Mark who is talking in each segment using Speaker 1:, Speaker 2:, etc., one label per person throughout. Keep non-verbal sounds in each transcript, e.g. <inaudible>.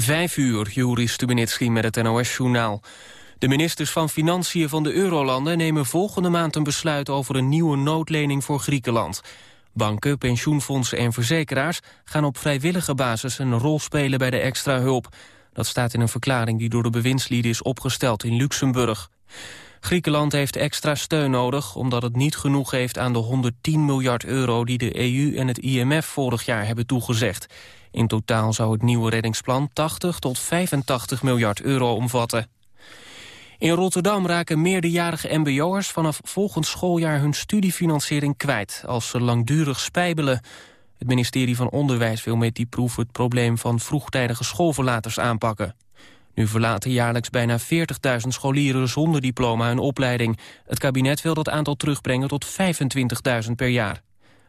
Speaker 1: Vijf uur, Juri Stubenitski met het NOS-journaal. De ministers van Financiën van de Eurolanden nemen volgende maand een besluit over een nieuwe noodlening voor Griekenland. Banken, pensioenfondsen en verzekeraars gaan op vrijwillige basis een rol spelen bij de extra hulp. Dat staat in een verklaring die door de bewindslieden is opgesteld in Luxemburg. Griekenland heeft extra steun nodig omdat het niet genoeg heeft aan de 110 miljard euro die de EU en het IMF vorig jaar hebben toegezegd. In totaal zou het nieuwe reddingsplan 80 tot 85 miljard euro omvatten. In Rotterdam raken meerderjarige mbo'ers vanaf volgend schooljaar hun studiefinanciering kwijt als ze langdurig spijbelen. Het ministerie van Onderwijs wil met die proef het probleem van vroegtijdige schoolverlaters aanpakken. Nu verlaten jaarlijks bijna 40.000 scholieren zonder diploma hun opleiding. Het kabinet wil dat aantal terugbrengen tot 25.000 per jaar.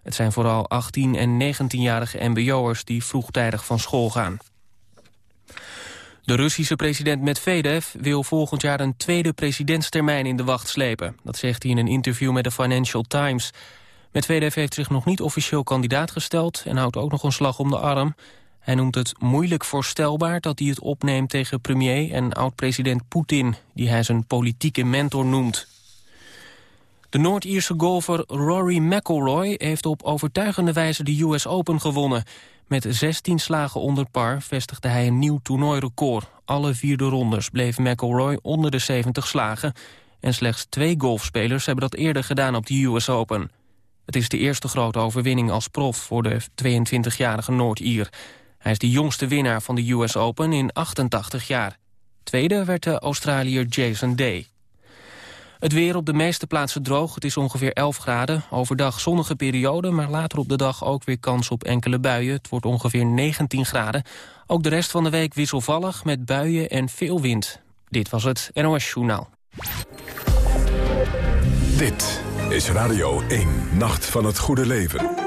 Speaker 1: Het zijn vooral 18- en 19-jarige mbo'ers die vroegtijdig van school gaan. De Russische president Medvedev wil volgend jaar een tweede presidentstermijn in de wacht slepen. Dat zegt hij in een interview met de Financial Times. Medvedev heeft zich nog niet officieel kandidaat gesteld en houdt ook nog een slag om de arm. Hij noemt het moeilijk voorstelbaar dat hij het opneemt tegen premier en oud-president Poetin, die hij zijn politieke mentor noemt. De Noord-Ierse golfer Rory McIlroy heeft op overtuigende wijze de US Open gewonnen. Met 16 slagen onder par vestigde hij een nieuw toernooirecord. Alle vierde rondes bleef McIlroy onder de 70 slagen... en slechts twee golfspelers hebben dat eerder gedaan op de US Open. Het is de eerste grote overwinning als prof voor de 22-jarige Noord-Ier. Hij is de jongste winnaar van de US Open in 88 jaar. Tweede werd de Australiër Jason Day. Het weer op de meeste plaatsen droog. Het is ongeveer 11 graden. Overdag zonnige periode, maar later op de dag ook weer kans op enkele buien. Het wordt ongeveer 19 graden. Ook de rest van de week wisselvallig met buien en veel wind. Dit was het NOS Journaal.
Speaker 2: Dit is Radio 1, Nacht van het Goede Leven.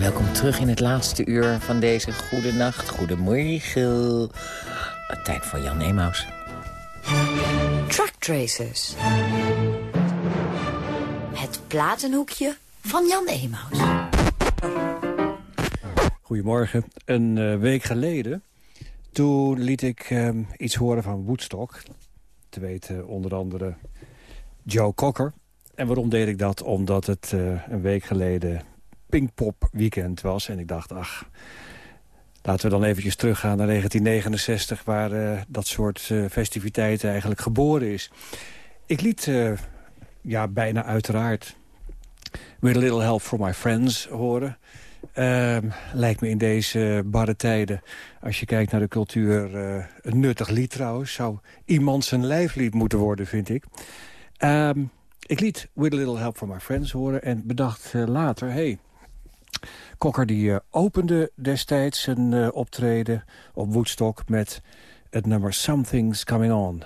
Speaker 3: Welkom terug in het laatste uur van deze goede nacht. Goedemorgen. Tijd voor Jan Emaus.
Speaker 4: Truck Tracers. Het platenhoekje van Jan Emaus.
Speaker 5: Goedemorgen. Een uh, week geleden, toen liet ik uh, iets horen van Woodstock. Te weten onder andere Joe Cocker. En waarom deed ik dat? Omdat het uh, een week geleden Pinkpop weekend was. En ik dacht, ach, laten we dan eventjes teruggaan naar 1969... waar uh, dat soort uh, festiviteiten eigenlijk geboren is. Ik liet, uh, ja, bijna uiteraard... With a Little Help from My Friends horen. Ehm, lijkt me in deze barre tijden, als je kijkt naar de cultuur... een nuttig lied trouwens. Zou iemand zijn lijflied moeten worden, vind ik. Um, ik liet With a Little Help from My Friends horen en bedacht later... hey, Kokker die eh, opende destijds een uh, optreden op Woodstock met het nummer Something's Coming On.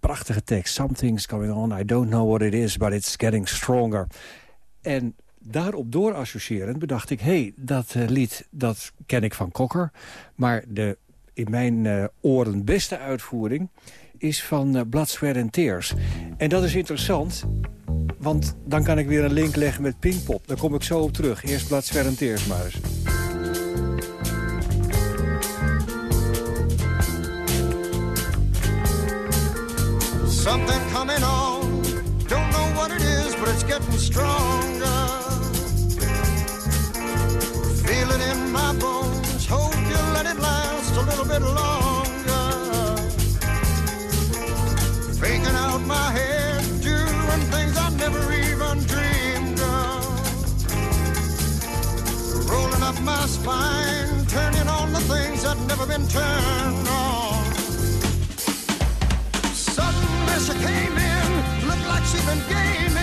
Speaker 5: Prachtige tekst, Something's Coming On, I don't know what it is, but it's getting stronger. En daarop door associërend bedacht ik... hé, hey, dat uh, lied dat ken ik van Kokker, maar de in mijn oren beste uitvoering is van eh, Blood, Sweat and Tears. En dat is interessant, want dan kan ik weer een link leggen met Pinkpop. Daar kom ik zo op terug. Eerst Blood, Sweat and Tears maar eens.
Speaker 6: Something coming on, don't know what it is, but it's getting stronger. Feel it in my bones, hope you let it last a little bit longer. Up my spine, turning on the things that never been turned on. Suddenly she came in, looked like she'd been gaming,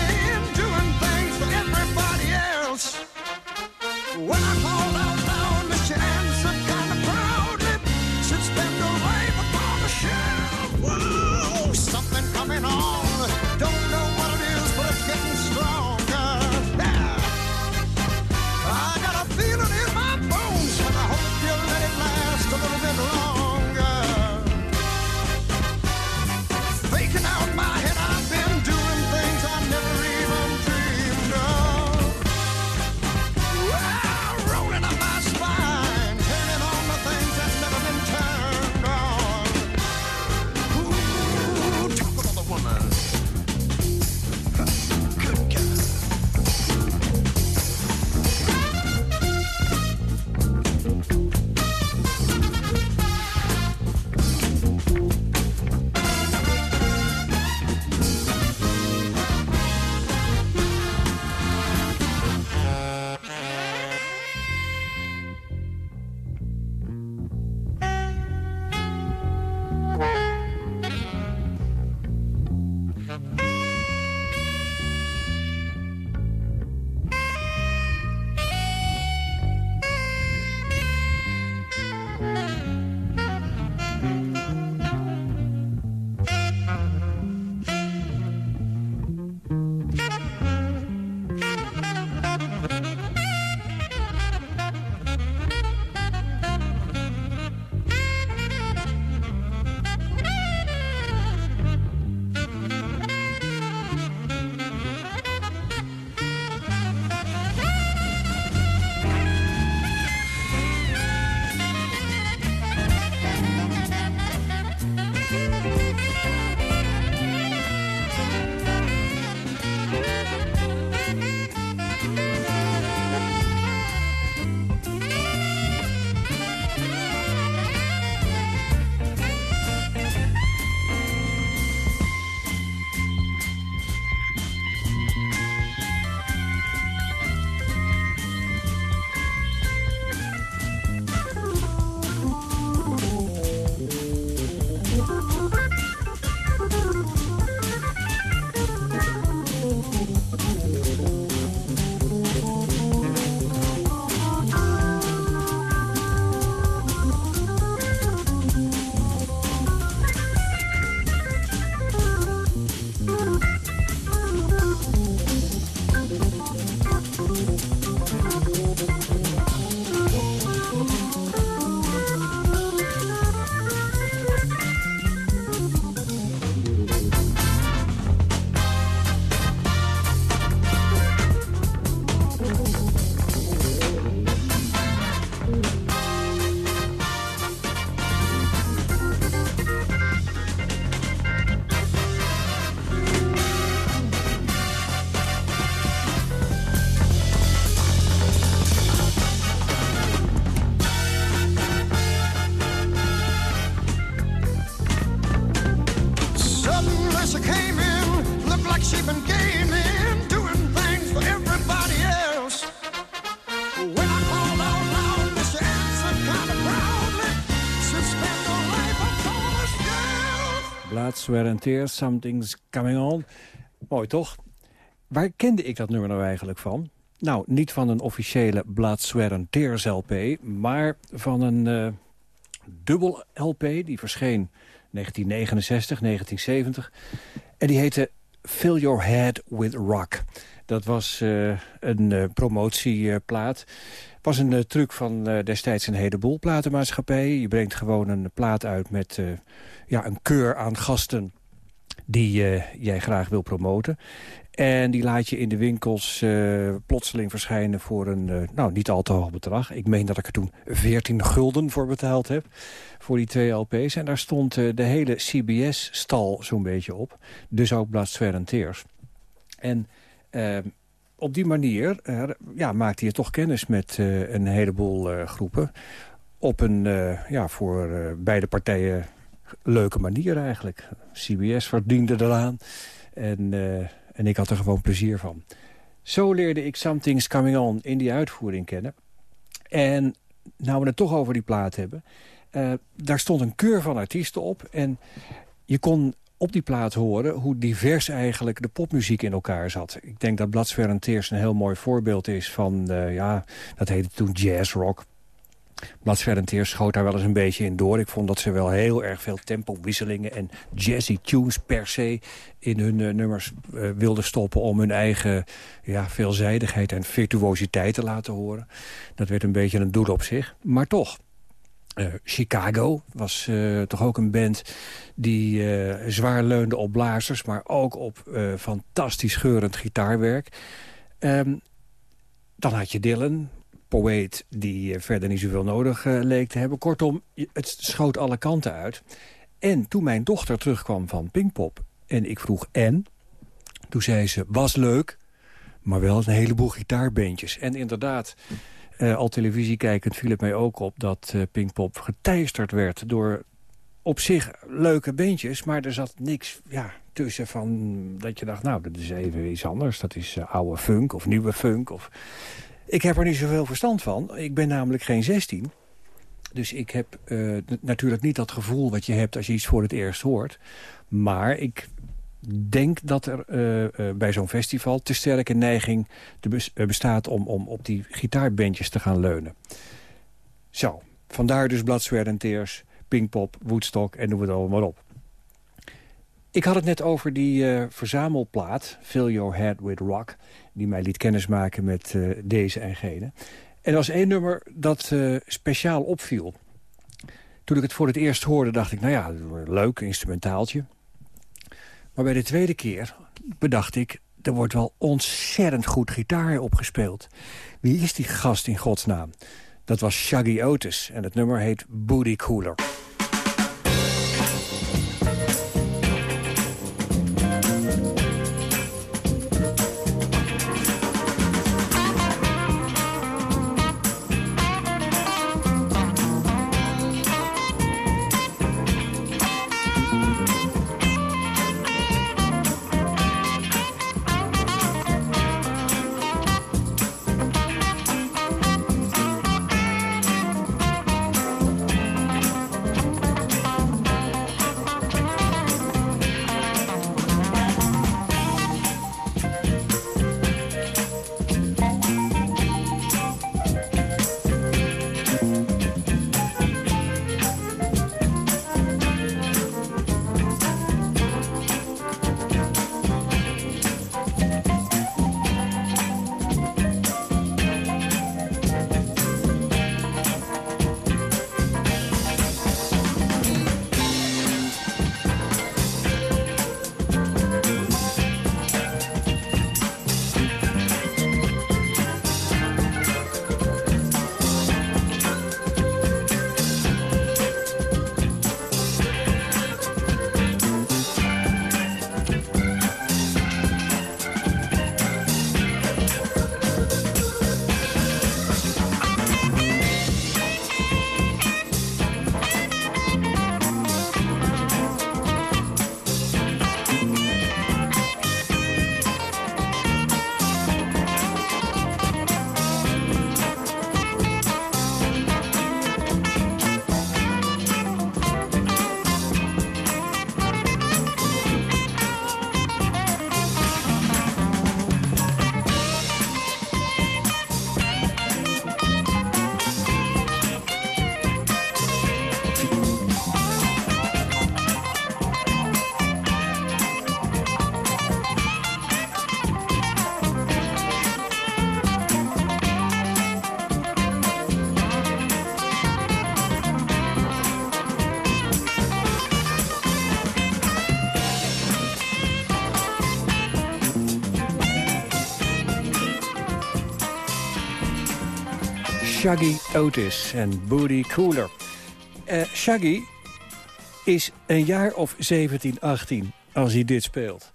Speaker 5: Sweat and Something's Coming On. Mooi toch? Waar kende ik dat nummer nou eigenlijk van? Nou, niet van een officiële Blood, Sweat and LP... maar van een eh, dubbel LP, die verscheen 1969, 1970. En die heette Fill Your Head with Rock. Dat was eh, een eh, promotieplaat. was een truc van destijds een heleboel platenmaatschappijen. Je brengt gewoon een plaat uit met ja, een keur aan gasten die eh, jij graag wil promoten. En die laat je in de winkels eh, plotseling verschijnen voor een eh, nou, niet al te hoog bedrag. Ik meen dat ik er toen 14 gulden voor betaald heb, voor die twee LP's. En daar stond de hele CBS-stal zo'n beetje op. Dus ook Tears. En op die manier ja, maakte je toch kennis met een heleboel groepen. Op een, ja, voor beide partijen leuke manier eigenlijk. CBS verdiende eraan. En, uh, en ik had er gewoon plezier van. Zo leerde ik Something's Coming On in die uitvoering kennen. En nou we het toch over die plaat hebben... Uh, daar stond een keur van artiesten op. En je kon op die plaat horen hoe divers eigenlijk de popmuziek in elkaar zat. Ik denk dat Tears een heel mooi voorbeeld is van... Uh, ja, dat heette toen jazzrock. Blad schoot daar wel eens een beetje in door. Ik vond dat ze wel heel erg veel tempowisselingen en jazzy tunes per se in hun uh, nummers uh, wilden stoppen om hun eigen ja, veelzijdigheid en virtuositeit te laten horen. Dat werd een beetje een doel op zich, maar toch. Uh, Chicago was toch ook een band die zwaar leunde op blazers... maar ook op fantastisch geurend gitaarwerk. Um, dan had je Dylan, die eh, verder niet zoveel nodig uh, leek te hebben. Kortom, het schoot alle kanten uit. En toen mijn dochter terugkwam van Pinkpop en ik vroeg en... toen zei ze, was leuk, maar wel een heleboel gitaarbeentjes. En inderdaad, uh, al televisie kijkend viel het mij ook op... dat uh, Pinkpop geteisterd werd door op zich leuke beentjes... maar er zat niks ja, tussen van dat je dacht... nou, dat is even iets anders. Dat is oude funk of nieuwe funk. Of... Ik heb er niet zoveel verstand van. Ik ben namelijk geen 16. Dus ik heb uh, natuurlijk niet dat gevoel wat je hebt als je iets voor het eerst hoort. Maar ik denk dat er uh, uh, bij zo'n festival te sterke neiging te bestaat om, om op die gitaarbandjes te gaan leunen. Zo, vandaar dus Blood, Sweat Tears, Pinkpop, Woodstock en noem het allemaal op. Ik had het net over die uh, verzamelplaat, Fill Your Head With Rock... die mij liet kennismaken met uh, deze en gene. En er was één nummer dat uh, speciaal opviel. Toen ik het voor het eerst hoorde, dacht ik... nou ja, leuk, instrumentaaltje. Maar bij de tweede keer bedacht ik... er wordt wel ontzettend goed gitaar opgespeeld. Wie is die gast in godsnaam? Dat was Shaggy Otis en het nummer heet Booty Cooler. Shaggy Otis en Booty Cooler. Eh, Shaggy is een jaar of 17, 18 als hij dit speelt.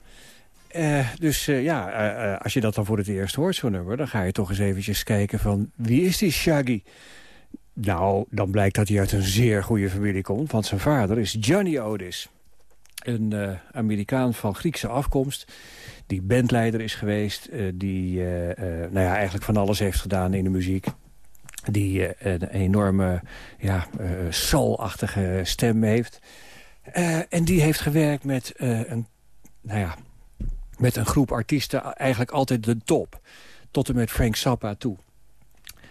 Speaker 5: Eh, dus eh, ja, als je dat dan voor het eerst hoort, zo'n nummer... dan ga je toch eens eventjes kijken van wie is die Shaggy? Nou, dan blijkt dat hij uit een zeer goede familie komt... want zijn vader is Johnny Otis. Een Amerikaan van Griekse afkomst die bandleider is geweest... eh, die nou ja, eigenlijk van alles heeft gedaan in de muziek die eh, een enorme ja, eh soul-achtige stem heeft. Eh, en die heeft gewerkt met, een, nou ja, met een groep artiesten, eigenlijk altijd de top. Tot en met Frank Zappa toe.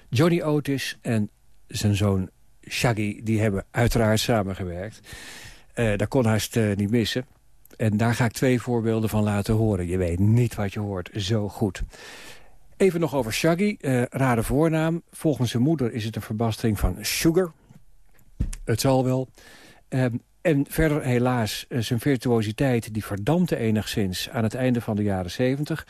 Speaker 5: Johnny Otis en zijn zoon Shaggy, die hebben uiteraard samengewerkt. Eh, daar kon haast eh, niet missen. En daar ga ik twee voorbeelden van laten horen. Je weet niet wat je hoort, zo goed. Even nog over Shaggy. Eh, rare voornaam. Volgens zijn moeder is het een verbastering van Sugar. Het zal wel. Ehm, en verder helaas, eh, zijn virtuositeit die verdampte enigszins aan het einde van de jaren 70.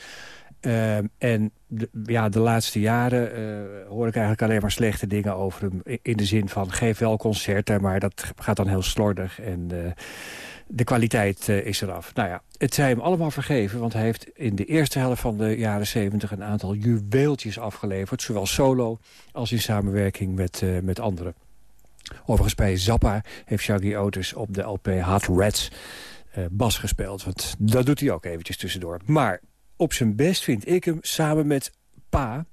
Speaker 5: Ehm, en de, ja, de laatste jaren eh, hoor ik eigenlijk alleen maar slechte dingen over hem. In de zin van, geef wel concerten, maar dat gaat dan heel slordig. En de kwaliteit eh, is eraf. Nou ja, het zij hem allemaal vergeven, want hij heeft in de eerste helft van de jaren 70 een aantal juweeltjes afgeleverd. Zowel solo als in samenwerking met, eh, met anderen. Overigens bij Zappa heeft Shaggy Otis op de LP Hot Rats eh, bas gespeeld. Want dat doet hij ook eventjes tussendoor. Maar op zijn best vind ik hem samen met pa,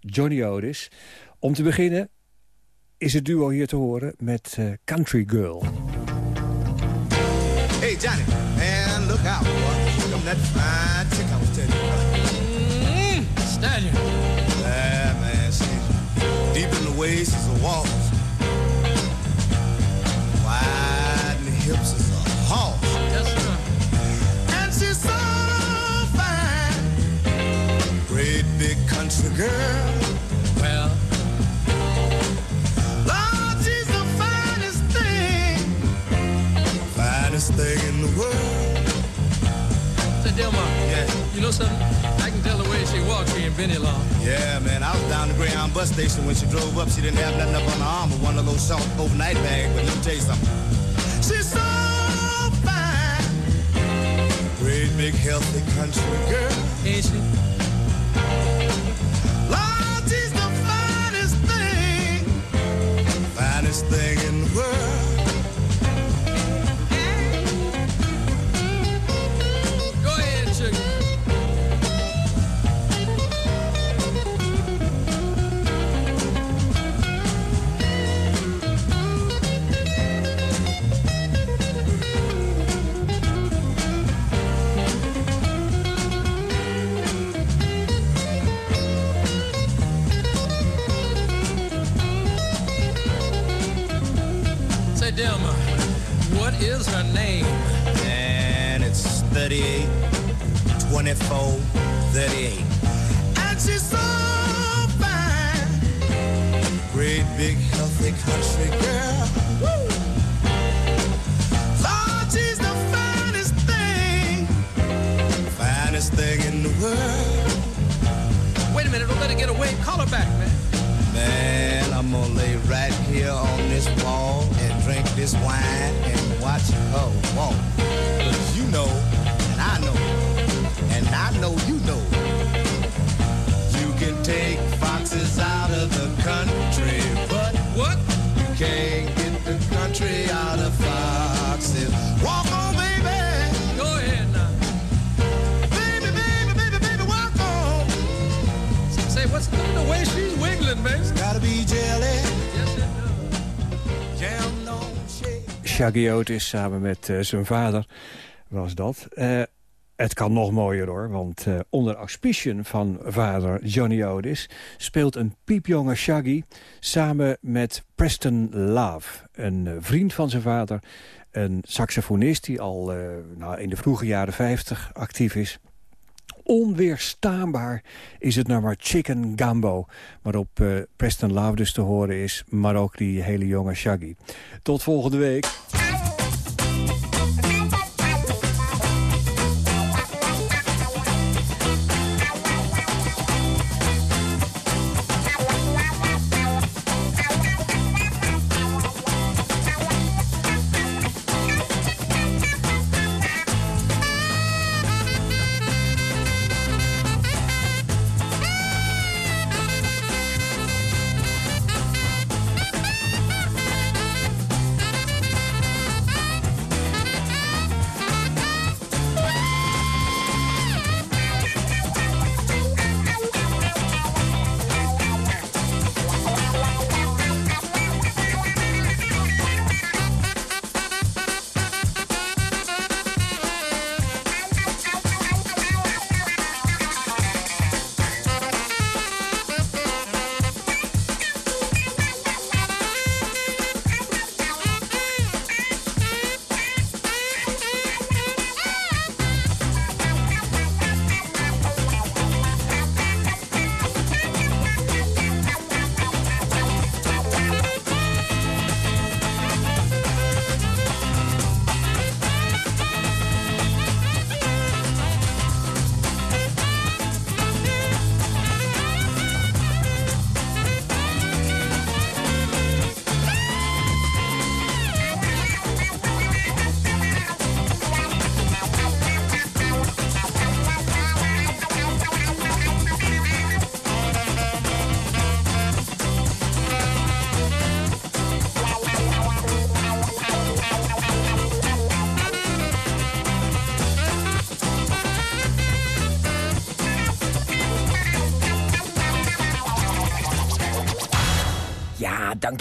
Speaker 5: Johnny Otis. Om te beginnen is het duo hier te horen met Country Girl.
Speaker 7: Johnny, man, look out, boy. Come that fine you
Speaker 8: know something? I can tell the way she walks here in Benny Law.
Speaker 7: Yeah, man, I was down the Greyhound bus station when she drove up. She didn't have nothing up on her arm but one of those short overnight bags. But let me tell you something. She's so fine. Great big healthy country girl.
Speaker 8: Ain't she?
Speaker 7: Lord, she's the finest thing. Finest thing in the world.
Speaker 8: Name?
Speaker 7: And it's 38, 24, 38. And she's so fine. Great big healthy country girl. Woo! Lord, she's the finest thing. Finest thing in the world.
Speaker 8: Wait a minute, don't let her get away. Call her back, man.
Speaker 7: Man, I'm gonna lay right here on this wall and drink this wine and watch her walk. Cause you know, and I know, and I know you know, you can take foxes out of the country, but
Speaker 8: What?
Speaker 7: you can't get the country out of foxes. Walk on, baby,
Speaker 8: Go ahead now.
Speaker 7: baby, baby, baby, baby, walk on.
Speaker 8: Say, what's the, way she's wiggling, baby?
Speaker 7: Gotta be jelly,
Speaker 5: Shaggy Otis samen met eh, zijn vader was dat. Eh, het kan nog mooier hoor, want eh, onder auspiciën van vader Johnny Otis... speelt een piepjonge Shaggy samen met Preston Love. Een vriend van zijn vader, een saxofonist die al nou, in de vroege jaren 50 actief is... Onweerstaanbaar is het nummer Chicken Gambo... waarop eh, Preston Love dus te horen is... maar ook die hele jonge Shaggy. Tot volgende week.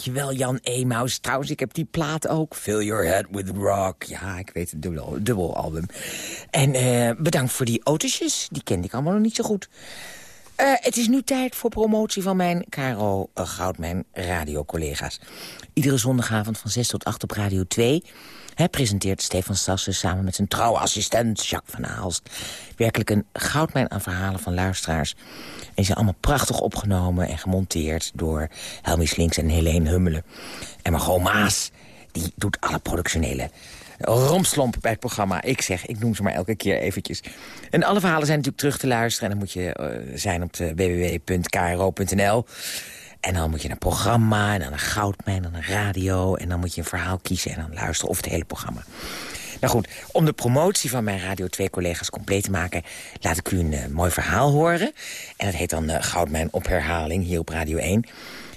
Speaker 3: Dankjewel Jan Emaus. Trouwens, ik heb die plaat ook. Fill Your Head With Rock. Ja, ik weet het, dubbel, dubbel album. En eh, bedankt voor die autootjes. Die kende ik allemaal nog niet zo goed. Eh, het is nu tijd voor promotie van mijn Caro uh, Goudmijn radiocollega's. Iedere zondagavond van 6 tot 8 op Radio 2... Hij presenteert Stefan Sassen samen met zijn trouwe assistent Jacques van Aalst. Werkelijk een goudmijn aan verhalen van luisteraars. En die zijn allemaal prachtig opgenomen en gemonteerd door Helmi Slinks en Helene Hummelen. En Margot Maas, die doet alle productionele romslomp bij het programma. Ik zeg, ik noem ze maar elke keer eventjes. En alle verhalen zijn natuurlijk terug te luisteren. En dan moet je uh, zijn op www.kro.nl. En dan moet je een programma, en dan een goudmijn, en dan een radio... en dan moet je een verhaal kiezen en dan luisteren of het hele programma. Nou goed, om de promotie van mijn Radio 2-collega's compleet te maken... laat ik u een uh, mooi verhaal horen. En dat heet dan uh, Goudmijn op herhaling, hier op Radio 1.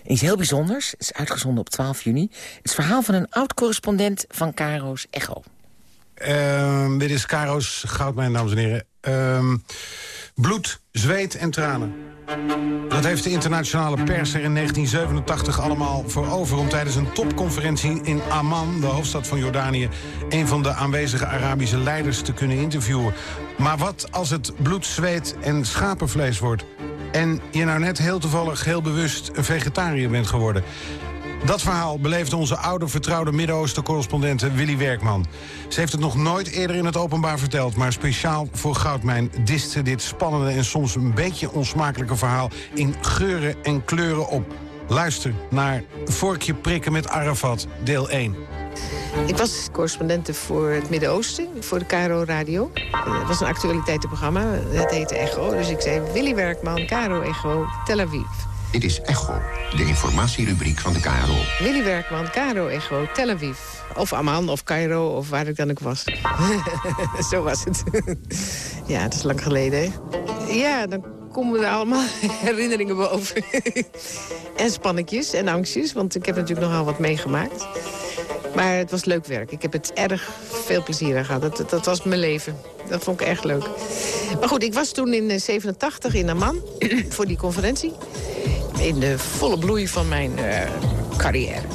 Speaker 3: En iets heel bijzonders, het is uitgezonden op 12 juni. Het verhaal van een oud-correspondent van Caro's Echo.
Speaker 9: Uh, dit is Caro's Goudmijn, dames en heren. Uh, bloed, zweet en tranen. Dat heeft de internationale pers er in 1987 allemaal voor over... om tijdens een topconferentie in Amman, de hoofdstad van Jordanië... een van de aanwezige Arabische leiders te kunnen interviewen. Maar wat als het bloed, zweet en schapenvlees wordt... en je nou net heel toevallig heel bewust een vegetariër bent geworden... Dat verhaal beleefde onze oude vertrouwde Midden-Oosten-correspondente Willy Werkman. Ze heeft het nog nooit eerder in het openbaar verteld... maar speciaal voor Goudmijn diste dit spannende en soms een beetje onsmakelijke verhaal... in geuren en kleuren op. Luister naar Vorkje prikken met Arafat, deel 1.
Speaker 10: Ik was correspondente voor het Midden-Oosten, voor de Caro Radio. Dat was een actualiteitenprogramma, dat heette Echo. Dus ik zei Willy Werkman, Caro Echo, Tel Aviv.
Speaker 11: Dit is Echo, de informatierubriek van de KRO.
Speaker 10: Willy Werkman, Caro Echo, Tel Aviv. Of Amman, of Cairo, of waar ik dan ook was. <laughs> Zo was het. <laughs> ja, het is lang geleden, hè? Ja, dan komen er allemaal <laughs> herinneringen boven. <laughs> en spannetjes en angstjes, want ik heb natuurlijk nogal wat meegemaakt. Maar het was leuk werk. Ik heb het erg veel plezier aan gehad. Dat, dat was mijn leven. Dat vond ik echt leuk. Maar goed, ik was toen in 87 in Amman <clears throat> voor die conferentie in de volle bloei van mijn uh, carrière.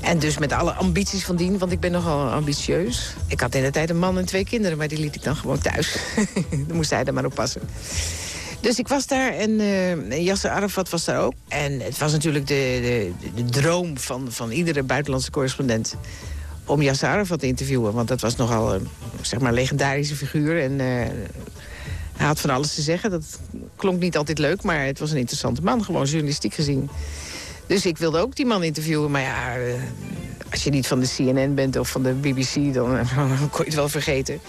Speaker 10: En dus met alle ambities van dien, want ik ben nogal ambitieus. Ik had in de tijd een man en twee kinderen, maar die liet ik dan gewoon thuis. <laughs> Daar moest hij er maar op passen. Dus ik was daar en uh, Yasser Arafat was daar ook. En het was natuurlijk de, de, de droom van, van iedere buitenlandse correspondent om Yasser Arafat te interviewen. Want dat was nogal een zeg maar, legendarische figuur. En uh, hij had van alles te zeggen. Dat klonk niet altijd leuk, maar het was een interessante man. Gewoon journalistiek gezien. Dus ik wilde ook die man interviewen. Maar ja, uh, als je niet van de CNN bent of van de BBC... dan <laughs> uh, kon je het wel vergeten.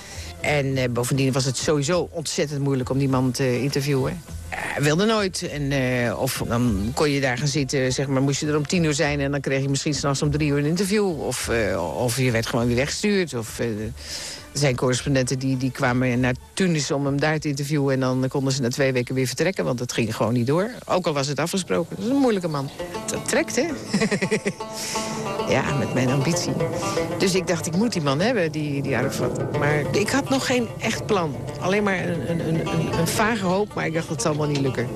Speaker 10: En uh, bovendien was het sowieso ontzettend moeilijk om die man te interviewen. Hij wilde nooit. En, of dan kon je daar gaan zitten, zeg maar, moest je er om tien uur zijn... en dan kreeg je misschien s'nachts om drie uur een interview. Of, of je werd gewoon weer weggestuurd. Of, zijn correspondenten die, die kwamen naar Tunis om hem daar te interviewen... en dan konden ze na twee weken weer vertrekken, want dat ging gewoon niet door. Ook al was het afgesproken. Dat is een moeilijke man. Dat trekt, hè? <laughs> ja, met mijn ambitie. Dus ik dacht, ik moet die man hebben, die, die. Maar ik had nog geen echt plan. Alleen maar een, een, een, een vage hoop, maar ik dacht, dat zal wel niet lukken.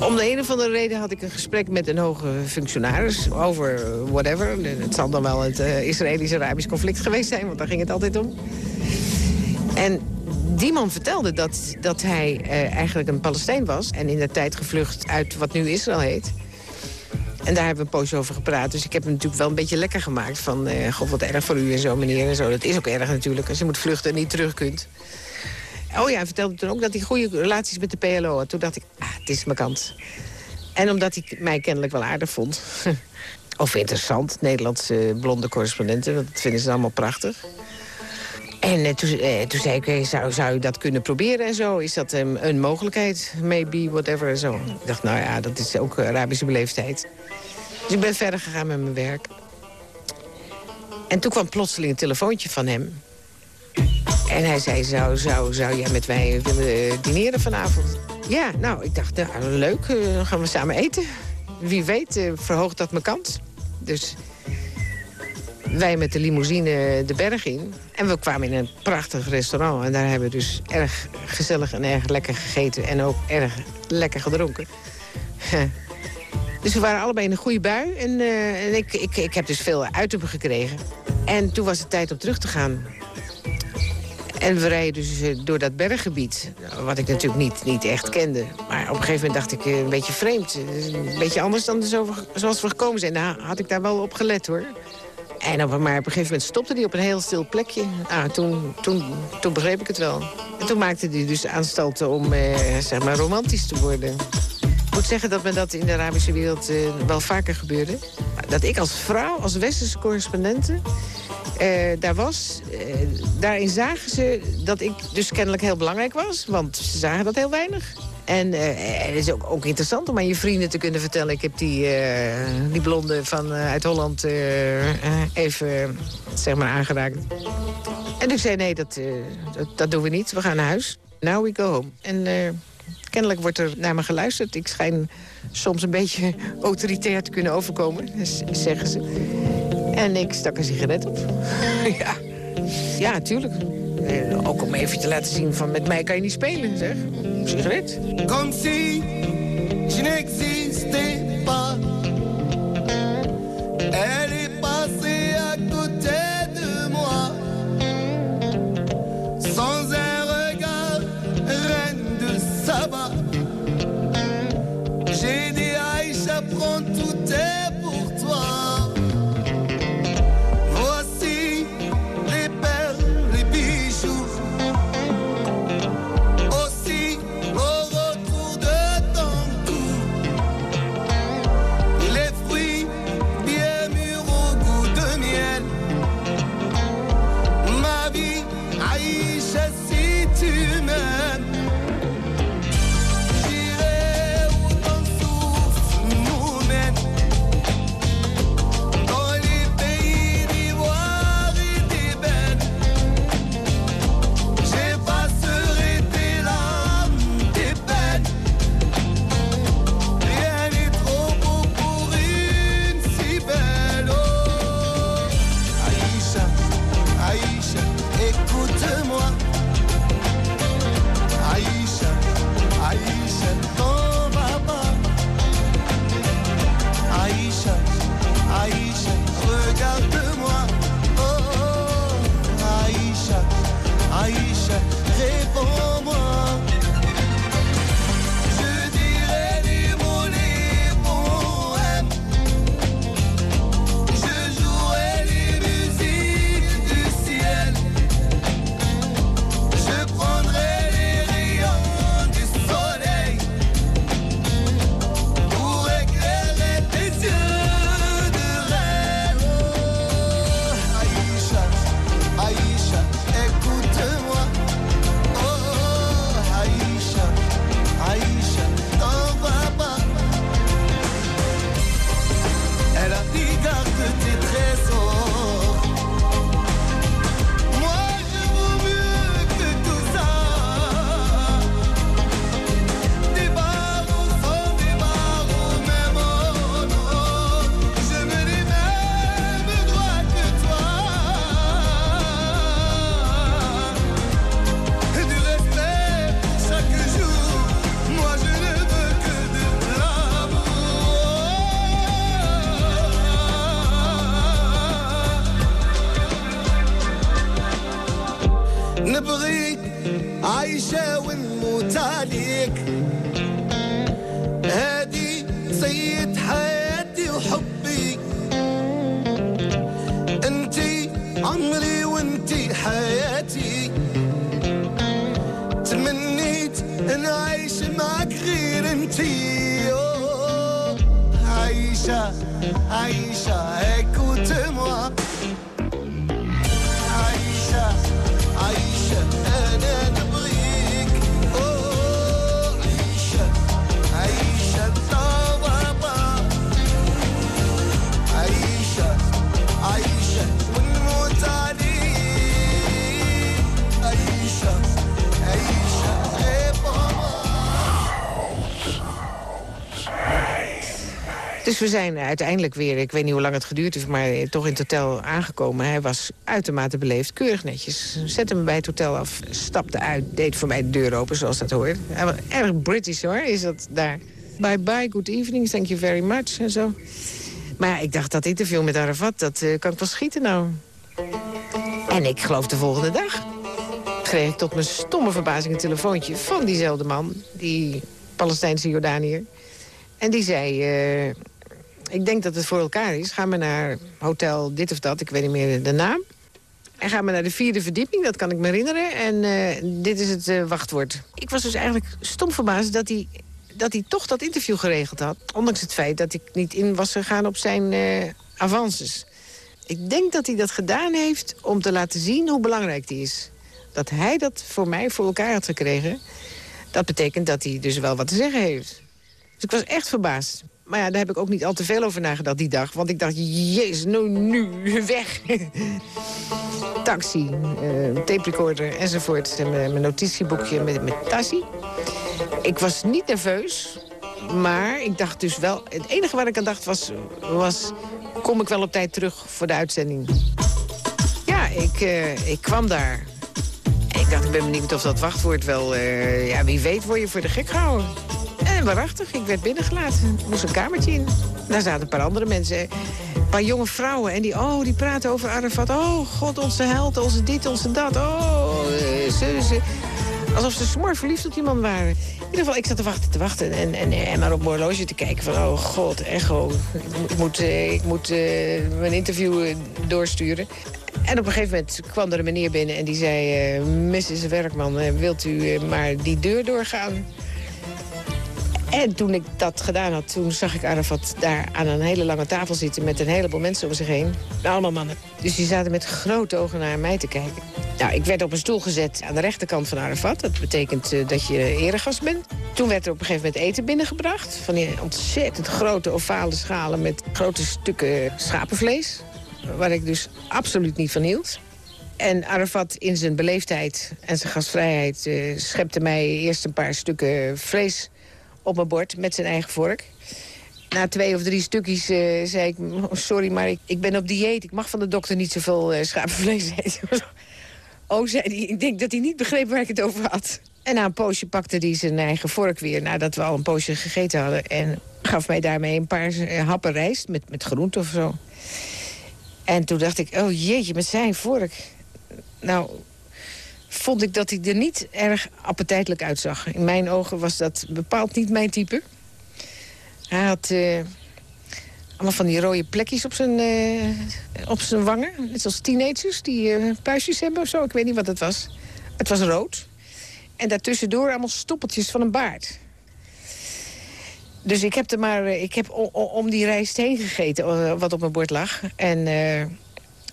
Speaker 10: Om de een of andere reden had ik een gesprek met een hoge functionaris over whatever. Het zal dan wel het uh, Israëlisch-Arabisch conflict geweest zijn, want daar ging het altijd om. En die man vertelde dat, dat hij uh, eigenlijk een Palestijn was... en in de tijd gevlucht uit wat nu Israël heet. En daar hebben we een poosje over gepraat. Dus ik heb hem natuurlijk wel een beetje lekker gemaakt. Van, uh, god, wat erg voor u en zo, meneer en zo. Dat is ook erg natuurlijk, als je moet vluchten en niet terug kunt. Oh ja, hij vertelde toen ook dat hij goede relaties met de PLO had. Toen dacht ik, ah, het is mijn kans. En omdat hij mij kennelijk wel aardig vond. <laughs> of interessant, Nederlandse blonde correspondenten. Dat vinden ze allemaal prachtig. En eh, toen, eh, toen, zei ik, eh, zou, zou je dat kunnen proberen en zo? Is dat um, een mogelijkheid? Maybe, whatever en zo. Ik dacht, nou ja, dat is ook Arabische beleefdheid. Dus ik ben verder gegaan met mijn werk. En toen kwam plotseling een telefoontje van hem. En hij zei, zou, zou, zou jij met mij willen dineren vanavond? Ja, nou, ik dacht, nou, leuk, dan gaan we samen eten. Wie weet verhoogt dat mijn kans. Dus wij met de limousine de berg in. En we kwamen in een prachtig restaurant. En daar hebben we dus erg gezellig en erg lekker gegeten. En ook erg lekker gedronken. <laughs> Dus we waren allebei in een goede bui. En, eh, en ik, ik, ik heb dus veel uit hem gekregen. En toen was het tijd om terug te gaan. En we rijden dus eh, door dat berggebied. Wat ik natuurlijk niet, niet echt kende. Maar op een gegeven moment dacht ik, eh, een beetje vreemd. Een beetje anders dan zo- zoals we gekomen zijn. Daar had ik daar wel op gelet, hoor. En op, maar op een gegeven moment stopte hij op een heel stil plekje. Nou, toen, toen, toen begreep ik het wel. En toen maakte hij dus aanstalten om eh, zeg maar romantisch te worden. Ik moet zeggen dat me dat in de Arabische wereld eh, wel vaker gebeurde. Dat ik als vrouw, als westerse correspondente... eh, daar was, eh, daarin zagen ze dat ik dus kennelijk heel belangrijk was. Want ze zagen dat heel weinig. En eh, het is ook, ook interessant om aan je vrienden te kunnen vertellen... ik heb die, eh, die blonde van, eh, uit Holland even zeg maar aangeraakt. En ik zei, nee, dat, dat, dat doen we niet. We gaan naar huis. Now we go home. En kennelijk wordt er naar me geluisterd. Ik schijn soms een beetje autoritair te kunnen overkomen, z- zeggen ze. En ik stak een sigaret op. <laughs> ja. ja, tuurlijk. Eh, ook om even te laten zien van met mij kan je niet spelen, zeg. Sigaret.
Speaker 7: Comme si je n'existais pas. Elle est passée à côté Elle a dit garde tes trésors.
Speaker 10: We zijn uiteindelijk weer, ik weet niet hoe lang het geduurd heeft... maar toch in het hotel aangekomen. Hij was uitermate beleefd, keurig netjes. Zette me bij het hotel af, stapte uit, deed voor mij de deur open zoals dat hoort. Hij was erg British hoor, is dat daar. Bye bye, good evening, thank you very much en zo. Maar ik dacht, dat interview met Arafat, dat eh, kan ik wel schieten nou. En ik geloof de volgende dag kreeg ik tot mijn stomme verbazing een telefoontje van diezelfde man, die Palestijnse Jordaniër. En die zei, eh, ik denk dat het voor elkaar is. Ga maar naar hotel dit of dat, ik weet niet meer de naam. En ga maar naar de vierde verdieping, dat kan ik me herinneren. En eh, dit is het eh, wachtwoord. Ik was dus eigenlijk stom verbaasd dat hij, dat hij toch dat interview geregeld had. Ondanks het feit dat ik niet in was gegaan op zijn eh, avances. Ik denk dat hij dat gedaan heeft om te laten zien hoe belangrijk die is. Dat hij dat voor mij voor elkaar had gekregen... dat betekent dat hij dus wel wat te zeggen heeft. Dus ik was echt verbaasd. Maar ja, daar heb ik ook niet al te veel over nagedacht die dag. Want ik dacht, jezus, nou nu, weg. <laughs> Taxi, uh, tape recorder enzovoort. En mijn, mijn notitieboekje met, met tassie. Ik was niet nerveus. Maar ik dacht dus wel... Het enige waar ik aan dacht was... was kom ik wel op tijd terug voor de uitzending? Ja, ik, uh, ik kwam daar. Ik dacht, ik ben benieuwd of dat wachtwoord wel... Ja, wie weet word je voor de gek gehouden. Waarachtig, ik werd binnengelaten. Ik moest een kamertje in. Daar zaten een paar andere mensen. Een paar jonge vrouwen. En die, oh, die praten over Arafat. Oh, god, onze held, onze dit, onze dat. Oh, uh, ze, ze. Alsof ze smoor verliefd op die man waren. In ieder geval, ik zat te wachten, te wachten. En, en, en maar op mijn horloge te kijken van... oh god, echo. Ik moet, uh, ik moet uh, mijn interview doorsturen. En op een gegeven moment kwam er een meneer binnen en die zei... Mrs. Werkman, wilt u maar die deur doorgaan? En toen ik dat gedaan had, toen zag ik Arafat daar aan een hele lange tafel zitten... met een heleboel mensen om zich heen. Allemaal mannen. Dus die zaten met grote ogen naar mij te kijken. Nou, ik werd op een stoel gezet aan de rechterkant van Arafat. Dat betekent uh, dat je eregast bent. Toen werd er op een gegeven moment eten binnengebracht. Van die ontzettend grote ovale schalen met grote stukken schapenvlees. Waar ik dus absoluut niet van hield. En Arafat in zijn beleefdheid en zijn gastvrijheid uh, schepte mij eerst een paar stukken vlees op mijn bord met zijn eigen vork. Na twee of drie stukjes uh, zei ik, oh, sorry, maar ik, ik ben op dieet. Ik mag van de dokter niet zoveel uh, schapenvlees eten. <laughs> oh, zei hij, ik denk dat hij niet begreep waar ik het over had. En na een poosje pakte hij zijn eigen vork weer... nadat we al een poosje gegeten hadden. En gaf mij daarmee een paar uh, happen rijst met, met groente of zo. En toen dacht ik, oh jeetje, met zijn vork. Nou, vond ik dat hij er niet erg appetijtelijk uitzag. In mijn ogen was dat bepaald niet mijn type. Hij had uh, allemaal van die rode plekjes op zijn, uh, op zijn wangen. Net zoals teenagers die uh, puistjes hebben of zo. Ik weet niet wat het was. Het was rood. En daartussendoor allemaal stoppeltjes van een baard. Dus ik heb er maar ik heb om die rijst heen gegeten wat op mijn bord lag. En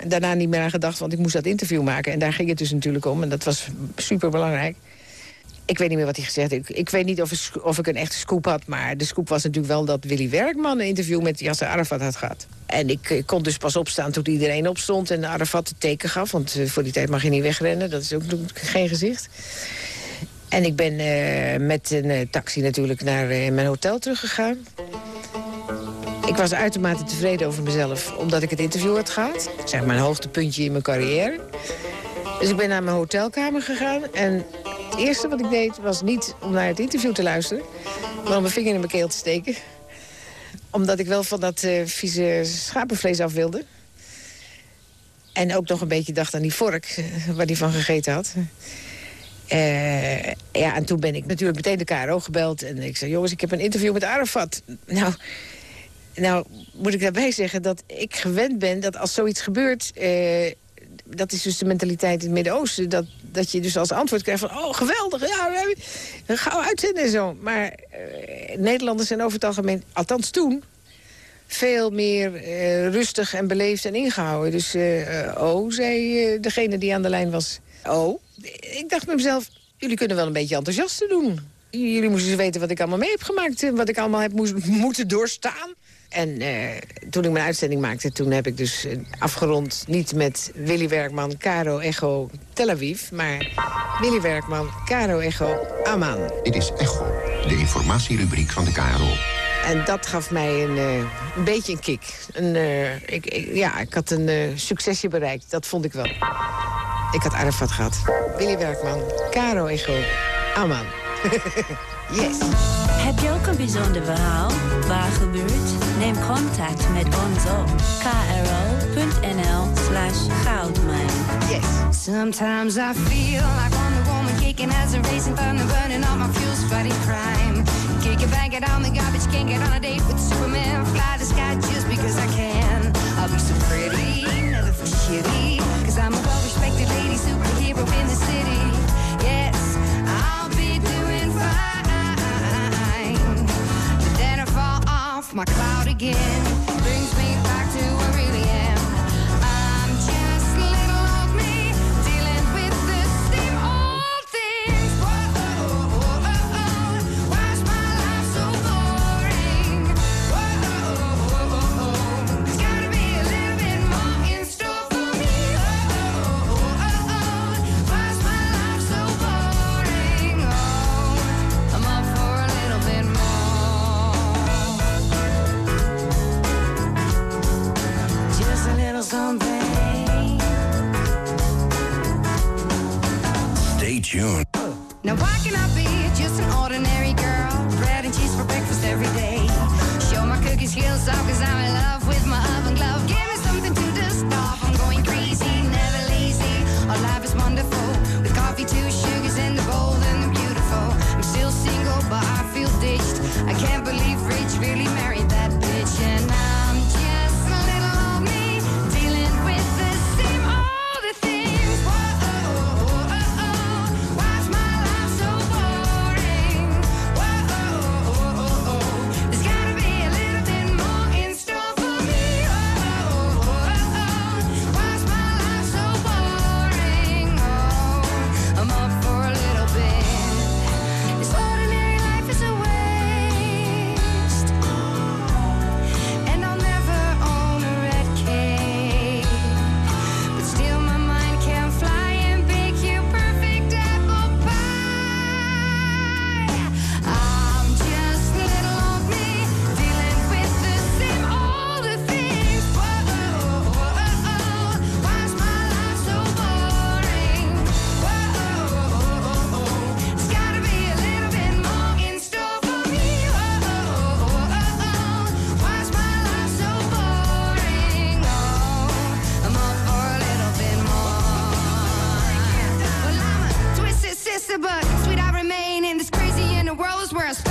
Speaker 10: daarna niet meer aan gedacht, want ik moest dat interview maken. En daar ging het dus natuurlijk om. En dat was super belangrijk. Ik weet niet meer wat hij gezegd heeft. Ik, ik weet niet of, of ik een echte scoop had. Maar de scoop was natuurlijk wel dat Willy Werkman een interview met Yasser Arafat had gehad. En ik, ik kon dus pas opstaan toen iedereen opstond en Arafat het teken gaf. Want uh, voor die tijd mag je niet wegrennen. Dat is ook geen gezicht. En ik ben uh, met een uh, taxi natuurlijk naar mijn hotel teruggegaan. Ik was uitermate tevreden over mezelf, omdat ik het interview had gehad. Zeg maar een hoogtepuntje in mijn carrière. Dus ik ben naar mijn hotelkamer gegaan. En het eerste wat ik deed was niet om naar het interview te luisteren... maar om mijn vinger in mijn keel te steken. Omdat ik wel van dat uh, vieze schapenvlees af wilde. En ook nog een beetje dacht aan die vork uh, waar hij van gegeten had. Uh, ja, en toen ben ik natuurlijk meteen de KRO gebeld. En ik zei, jongens, ik heb een interview met Arafat. Nou, nou, moet ik daarbij zeggen dat ik gewend ben dat als zoiets gebeurt... Uh, dat is dus de mentaliteit in het Midden-Oosten... Dat, dat je dus als antwoord krijgt van... oh, geweldig, ja, gauw uitzenden en zo. Maar uh, Nederlanders zijn over het algemeen, althans toen... veel meer uh, rustig en beleefd en ingehouden. Dus, oh, zei degene die aan de lijn was... oh, ik dacht bij mezelf, jullie kunnen wel een beetje enthousiast doen. Jullie moesten eens weten wat ik allemaal mee heb gemaakt... wat ik allemaal heb moest, moeten doorstaan. En uh, toen ik mijn uitzending maakte, toen heb ik dus uh, afgerond... niet met Willy Werkman, Caro, Echo, Tel Aviv... maar Willy Werkman, Caro, Echo, Amman.
Speaker 11: Dit is Echo, de informatierubriek van de KRO.
Speaker 10: En dat gaf mij een, uh, een beetje een kick. Een, ik, ik, ja, ik had een succesje bereikt, dat vond ik wel. Ik had Arafat gehad. Willy Werkman, Caro, Echo, Amman. <laughs> yes.
Speaker 12: Heb je ook een bijzonder verhaal? Waar gebeurt? Neem contact met ons op kro.nl slash goudmijn.
Speaker 13: Yes. Sometimes I feel like Wonder Woman kicking as a racing thunder, burning all my fuels, fighting crime. Kick it, bang it on the garbage, can't get on a date with Superman. Fly the sky just because I can. I'll be so pretty, never feel shitty. Cause I'm a well-respected lady superhero in the city. My cloud again. Brings me where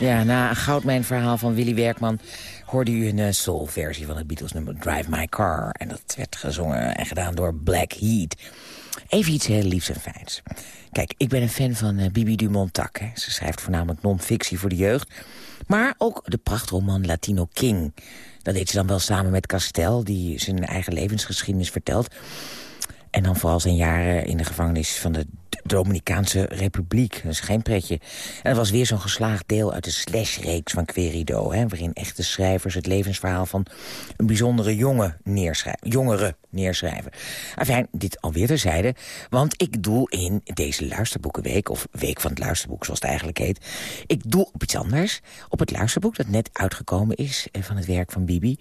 Speaker 3: Ja, na een goudmijnverhaal van Willy Werkman... hoorde u een eh, soul-versie van het Beatles-nummer Drive My Car. En dat werd gezongen en gedaan door Black Heat. Even iets heel liefs en fijns. Kijk, ik ben een fan van eh, Bibi Dumont-Tak. hè. Ze schrijft voornamelijk non-fictie voor de jeugd. Maar ook de prachtroman Latino King. Dat deed ze dan wel samen met Castel... die zijn eigen levensgeschiedenis vertelt. En dan vooral zijn jaren in de gevangenis van de Dominicaanse Republiek. Dat is geen pretje. En dat was weer zo'n geslaagd deel uit de Slash-reeks van Querido... Hè, waarin echte schrijvers het levensverhaal van een bijzondere jonge neerschrijven, jongere neerschrijven. Enfin, dit alweer terzijde, want ik doel in deze luisterboekenweek... of Week van het Luisterboek, zoals het eigenlijk heet... ik doel op iets anders, op het luisterboek dat net uitgekomen is... eh, van het werk van Bibi...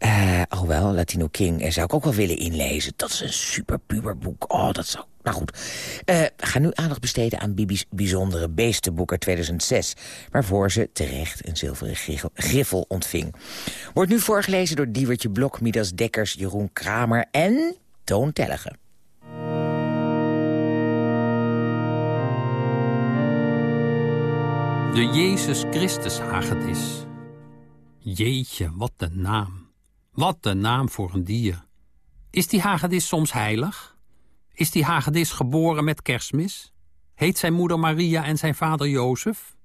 Speaker 3: Eh, oh Latino King eh, zou ik ook wel willen inlezen. Dat is een super puber boek. Oh, dat zou... Nou goed. Eh, ga nu aandacht besteden aan Bibi's bijzondere beestenboek uit 2006... waarvoor ze terecht een zilveren griffel, ontving. Wordt nu voorgelezen door Diewertje Blok, Midas Dekkers, Jeroen Kramer en Toon Tellige.
Speaker 14: De Jezus Christus hagedis. Jeetje, wat een naam. Wat een naam voor een dier. Is die hagedis soms heilig? Is die hagedis geboren met kerstmis? Heet zijn moeder Maria en zijn vader Jozef?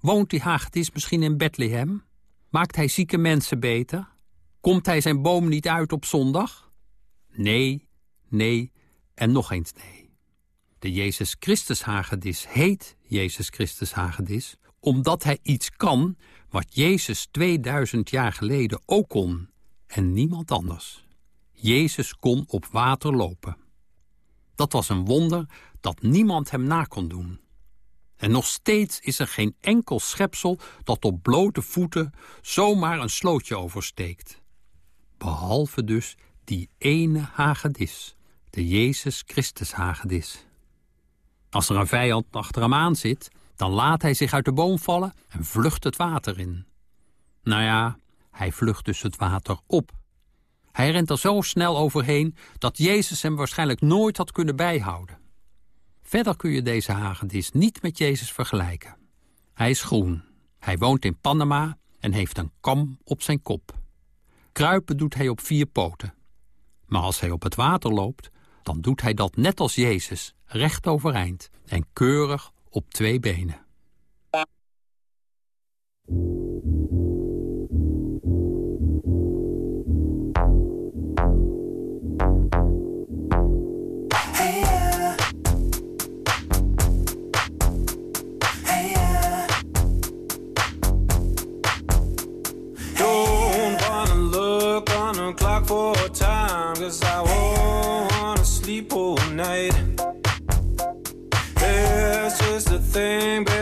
Speaker 14: Woont die hagedis misschien in Bethlehem? Maakt hij zieke mensen beter? Komt hij zijn boom niet uit op zondag? Nee, nee en nog eens nee. De Jezus Christus hagedis heet Jezus Christus hagedis omdat hij iets kan wat Jezus 2000 jaar geleden ook kon en niemand anders. Jezus kon op water lopen. Dat was een wonder dat niemand hem na kon doen. En nog steeds is er geen enkel schepsel dat op blote voeten zomaar een slootje oversteekt. Behalve dus die ene hagedis, de Jezus Christus hagedis. Als er een vijand achter hem aan zit, dan laat hij zich uit de boom vallen en vlucht het water in. Nou ja, hij vlucht dus het water op. Hij rent er zo snel overheen dat Jezus hem waarschijnlijk nooit had kunnen bijhouden. Verder kun je deze hagedis niet met Jezus vergelijken. Hij is groen, hij woont in Panama en heeft een kam op zijn kop. Kruipen doet hij op vier poten. Maar als hij op het water loopt, dan doet hij dat net als Jezus, recht overeind en keurig op twee benen.
Speaker 15: Clock for time, cause I won't wanna sleep all night. There's just a thing bearing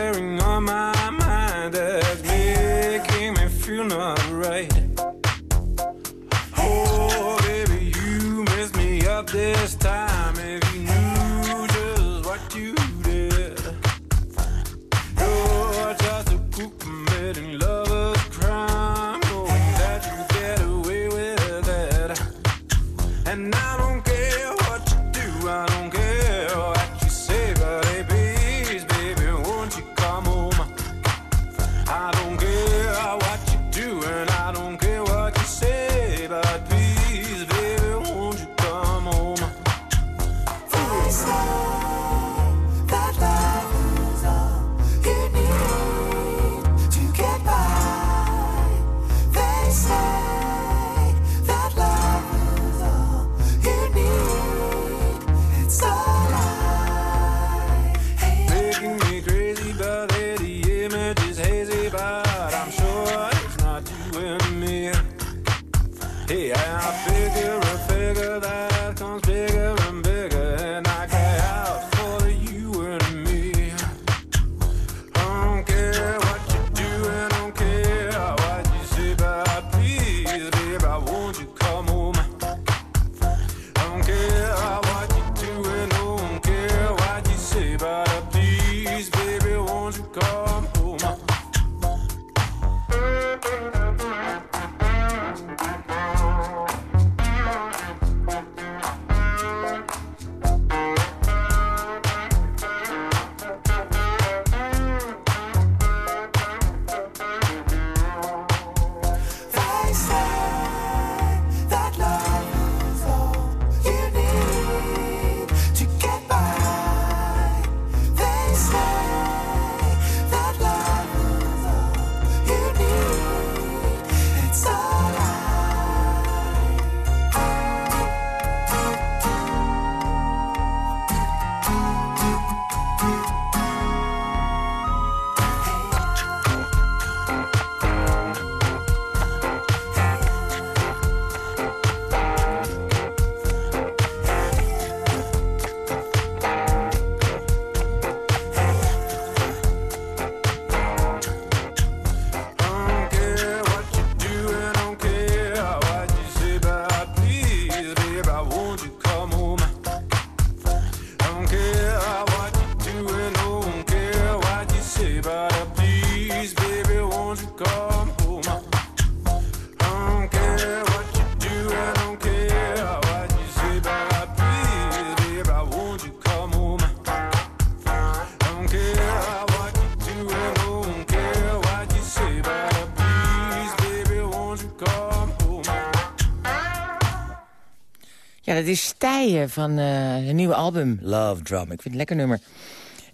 Speaker 3: dat is Stijen van eh een nieuwe album, Love Drum. Ik vind het een lekker nummer.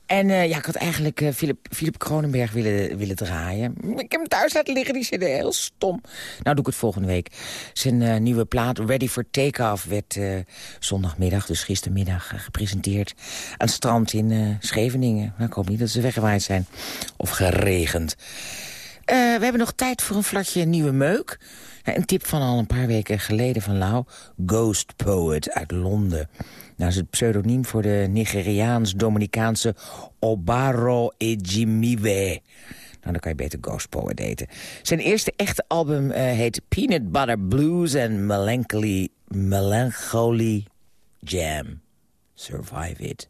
Speaker 3: En eh, ja, ik had eigenlijk eh, Philip, Philip Kronenberg willen, willen draaien. Ik heb hem thuis laten liggen, die cd, heel stom. Nou doe ik het volgende week. Zijn eh, nieuwe plaat Ready for Takeoff werd eh, zondagmiddag, dus gistermiddag, eh, gepresenteerd... aan het strand in eh, Scheveningen. Nou, ik hoop niet dat ze weggewaaid zijn. Of geregend. Eh, we hebben nog tijd voor een flatje nieuwe meuk. Een tip van al een paar weken geleden van Lau. Ghost Poet uit Londen. Nou is het pseudoniem voor de Nigeriaans-Dominicaanse Obaro Ejimiwe. Nou, dan kan je beter Ghost Poet eten. Zijn eerste echte album eh, heet Peanut Butter Blues and Melancholy, Melancholy Jam. Survive it.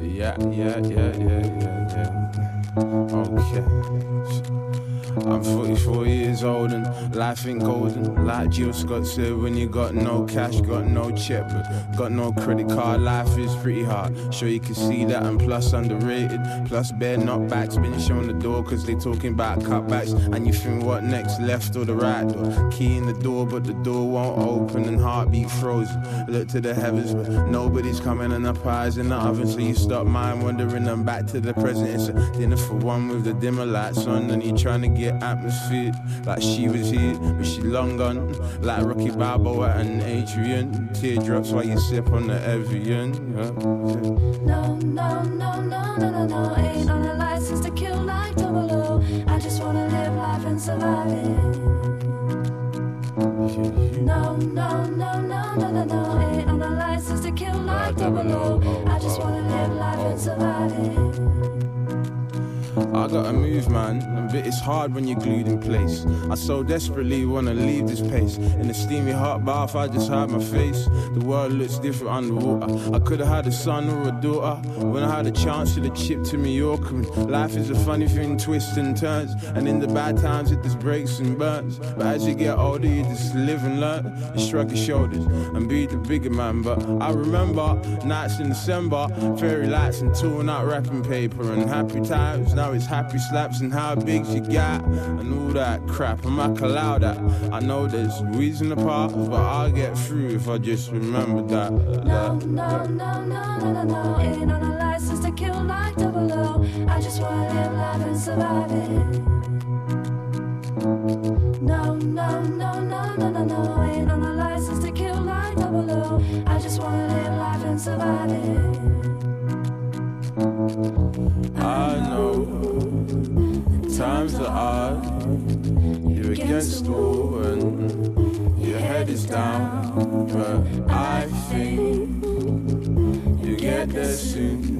Speaker 16: Yeah, yeah, yeah, yeah, yeah, yeah. Okay. I'm 44 years old and life ain't golden. Like Jill Scott said, when you got no cash, got no check, but got no credit card, life is pretty hard. Sure you can see that and plus underrated. Plus bare knockbacks been shown the door cause they talking about cutbacks. And you think what next, left or the right door? Key in the door but the door won't open and heartbeat frozen. Look to the heavens but nobody's coming and the pies in the oven. So you stop mind wandering and back to the present. It's a dinner for one with the dimmer lights on and you trying to get atmosphere like she was here, but she long gone. Like Rocky Balboa and Adrian. Teardrops while you sip on the Evian. Yeah.
Speaker 17: No, no, no, no, no, no, no. Ain't on a license to kill like double O. I just wanna live life and survive it. No, no, no, no, no, no, no. Ain't on a license to kill like double O. I just wanna live life and survive it.
Speaker 16: I gotta move, man, but it's hard when you're glued in place. I so desperately wanna leave this place. In the steamy hot bath, I just hide my face. The world looks different underwater. I could've had a son or a daughter. When I had a chance, should've chipped to New York. And life is a funny thing, twists and turns. And in the bad times, it just breaks and burns. But as you get older, you just live and learn. And shrug your shoulders and be the bigger man. But I remember nights in December, fairy lights and torn out wrapping paper and happy times. Now it's happy slaps and how big you got and all that crap. I'm not allow that. I know there's reason apart, but I'll get through if I just remember that.
Speaker 17: No, no, no, no, no, no, no. Ain't on a license to kill like double O. I just wanna live life and survive it. No, no, no, no, no, no, no. Ain't on a license to kill like double O. I just wanna live life and survive it.
Speaker 16: I know Wall and your head is down. But I think you get there soon.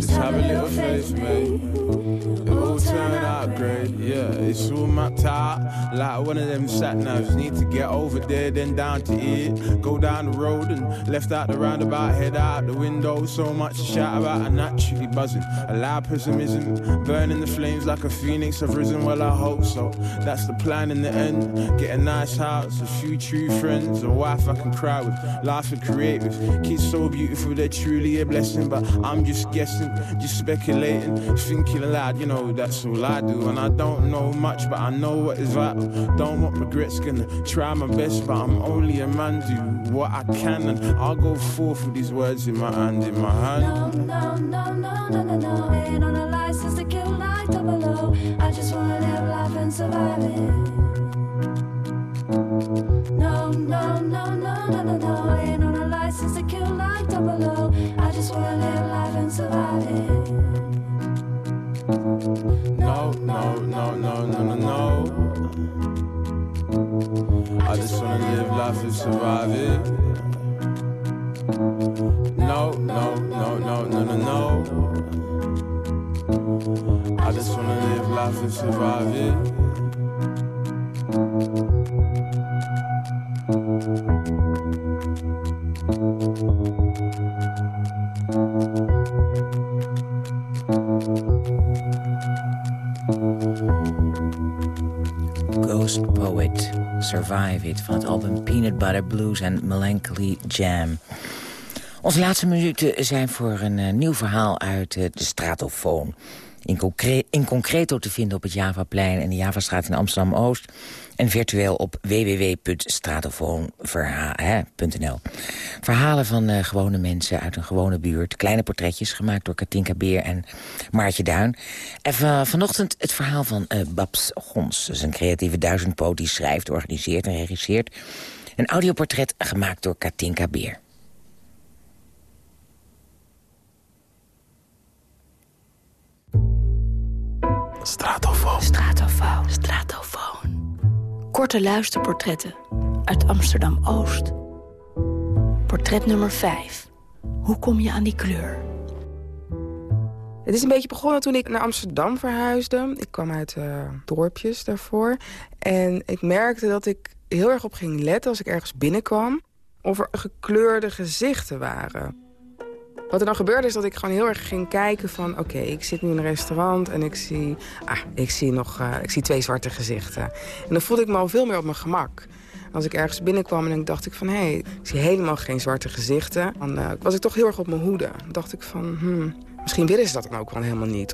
Speaker 16: Just have a little faith, mate. It'll all turn out great. Yeah, it's all mapped out like one of them sat navs. Need to get over there, then down to it. Go down the road and left out the roundabout, head out the window. So much to shout about, I'm naturally buzzing. A loud pessimism, burning the flames like a phoenix. I've risen, well, I hope so. That's the plan in the end. Get a nice house, a few true friends, a wife I can cry with, laugh and create with. Kids so beautiful, they're truly a blessing. But I'm just guessing, just speculating, thinking aloud, you know, that's all I do. And I don't know much, but I know what is vital. Don't want regrets, gonna try my best, but I'm only a man, do what I can. And I'll go forth with these words in my hand, in my hand.
Speaker 17: No, no, no, no, no, no. Ain't on a license to kill like double O. I just wanna live life and survive it. No, no, no, no, no, no, no. Ain't on a license to kill like double O. Just wanna live life and survive it.
Speaker 16: No, no, no, no, no, no, no. I just wanna live life and survive it. No, no, no, no, no, no, no. I just wanna live life and survive it.
Speaker 3: Survive It... van het album Peanut Butter Blues en Melancholy Jam. Onze laatste minuten zijn voor een eh, nieuw verhaal uit eh, de Stratofoon. In, concre in concreto te vinden op het Javaplein en de Javastraat in Amsterdam-Oost... en virtueel op www.stratofoonverha.nl. Verhalen van eh, gewone mensen uit een gewone buurt. Kleine portretjes gemaakt door Katinka Beer en Maartje Duin. En va- vanochtend het verhaal van eh, Babs Gons. Is een creatieve duizendpoot die schrijft, organiseert en regisseert. Een audioportret gemaakt door Katinka Beer.
Speaker 18: Stratofoon. Stratofoon. Stratofoon. Korte luisterportretten uit Amsterdam-Oost. Portret nummer 5. Hoe kom je aan die kleur?
Speaker 19: Het is een beetje begonnen toen ik naar Amsterdam verhuisde. Ik kwam uit eh, dorpjes daarvoor. En ik merkte dat ik heel erg op ging letten als ik ergens binnenkwam... of er gekleurde gezichten waren. Wat er dan gebeurde is dat ik gewoon heel erg ging kijken van... oké, ik zit nu in een restaurant en ik zie, ah, ik, zie nog, eh, ik zie twee zwarte gezichten. En dan voelde ik me al veel meer op mijn gemak. Als ik ergens binnenkwam en dan dacht ik van... hé, hey, ik zie helemaal geen zwarte gezichten. Dan eh, was ik toch heel erg op mijn hoede. Dan dacht ik van, hmm, misschien willen ze dat dan ook wel helemaal niet.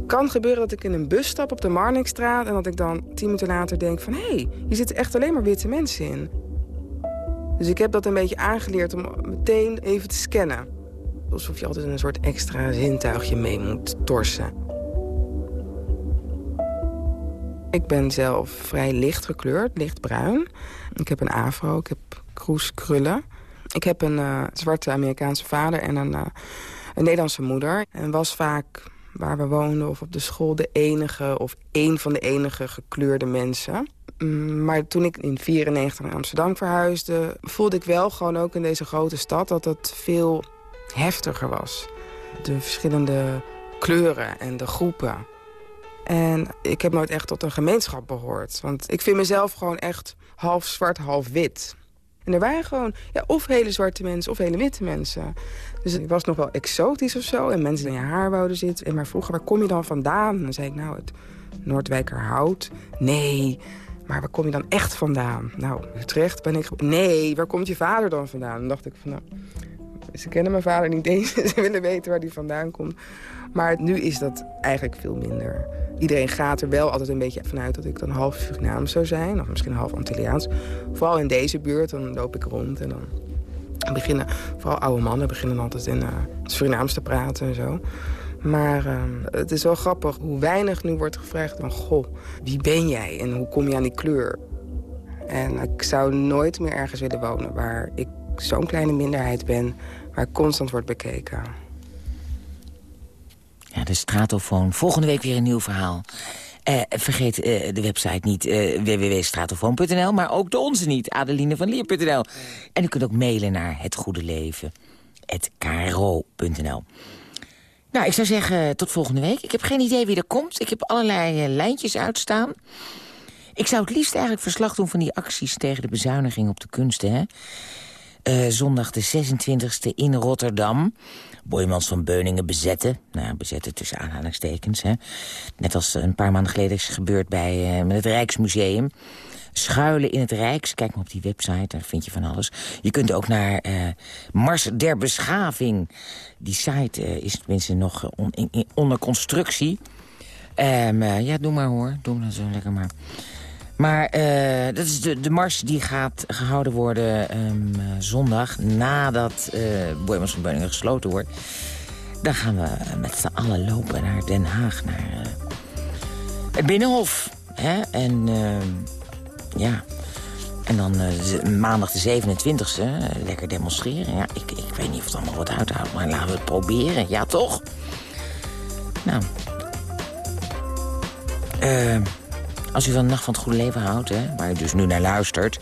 Speaker 19: Het kan gebeuren dat ik in een bus stap op de Marnixstraat... en dat ik dan tien minuten later denk van... hé, hey, hier zitten echt alleen maar witte mensen in. Dus ik heb dat een beetje aangeleerd om meteen even te scannen. Alsof je altijd een soort extra zintuigje mee moet torsen. Ik ben zelf vrij licht gekleurd, lichtbruin. Ik heb een afro, ik heb kroeskrullen. Ik heb een eh, zwarte Amerikaanse vader en een, eh, een Nederlandse moeder. En was vaak waar we woonden of op de school de enige of één van de enige gekleurde mensen. Mm, Maar toen ik in 94 naar Amsterdam verhuisde... voelde ik wel gewoon ook in deze grote stad dat het veel heftiger was. De verschillende kleuren en de groepen. En ik heb nooit echt tot een gemeenschap behoord. Want ik vind mezelf gewoon echt half zwart, half wit. En er waren gewoon ja, of hele zwarte mensen of hele witte mensen. Dus ik was nog wel exotisch of zo. En mensen in je haar wouden zitten. En maar vroeger, waar kom je dan vandaan? En dan zei ik, nou, het Noordwijkerhout. Nee, maar waar kom je dan echt vandaan? Nou, Utrecht ben ik... Nee, waar komt je vader dan vandaan? Dan dacht ik van, nou, ze kennen mijn vader niet eens. <laughs> Ze willen weten waar die vandaan komt. Maar nu is dat eigenlijk veel minder. Iedereen gaat er wel altijd een beetje vanuit dat ik dan half Surinaams zou zijn. Of misschien half Antilliaans. Vooral in deze buurt, dan loop ik rond en dan beginnen... Vooral oude mannen beginnen altijd in uh, Surinaams te praten en zo. Maar uh, het is wel grappig hoe weinig nu wordt gevraagd van... Goh, wie ben jij en hoe kom je aan die kleur? En ik zou nooit meer ergens willen wonen waar ik zo'n kleine minderheid ben... waar constant wordt bekeken.
Speaker 3: Ja, de Stratofoon. Volgende week weer een nieuw verhaal. Eh, vergeet eh, de website niet, eh www.stratofoon.nl... maar ook de onze niet, adelinevanlier.nl. En u kunt ook mailen naar hetgoedeleven.kro.nl. Nou, ik zou zeggen tot volgende week. Ik heb geen idee wie er komt. Ik heb allerlei lijntjes uitstaan. Ik zou het liefst eigenlijk verslag doen van die acties... tegen de bezuiniging op de kunsten, hè? Eh, zondag de 26e in Rotterdam. Boymans van Beuningen bezetten. Nou, bezetten tussen aanhalingstekens. Hè. Net als een paar maanden geleden is gebeurd bij eh, met het Rijksmuseum. Schuilen in het Rijks. Kijk maar op die website, daar vind je van alles. Je kunt ook naar eh, Mars der Beschaving. Die site is tenminste nog onder constructie. Ehm, eh, ja, doe maar hoor. Doe maar zo lekker maar. Maar eh, dat is de, de mars die gaat gehouden worden ehm, eh, zondag... nadat uh, van Beuningen gesloten wordt. Dan gaan we met z'n allen lopen naar Den Haag, naar het Binnenhof. Hè? En ehm, ja... En dan maandag de 27e, eh, lekker demonstreren. Ja, ik, ik weet niet of het allemaal wat uithoudt, maar laten we het proberen. Ja, toch? Nou... Eh... Als u van Nacht van het Goede Leven houdt, hè, waar u dus nu naar luistert...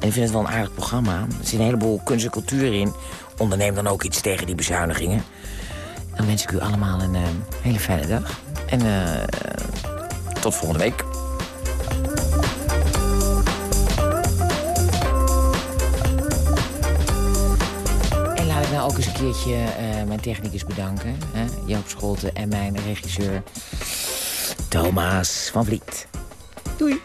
Speaker 3: en u vindt het wel een aardig programma... er zit een heleboel kunst en cultuur in... onderneem dan ook iets tegen die bezuinigingen. Dan wens ik u allemaal een eh, hele fijne dag. En eh, tot volgende week. En laat ik nou ook eens een keertje eh, mijn technicus bedanken. Hè? Joop Scholten en mijn regisseur Thomas van Vliet. Doei!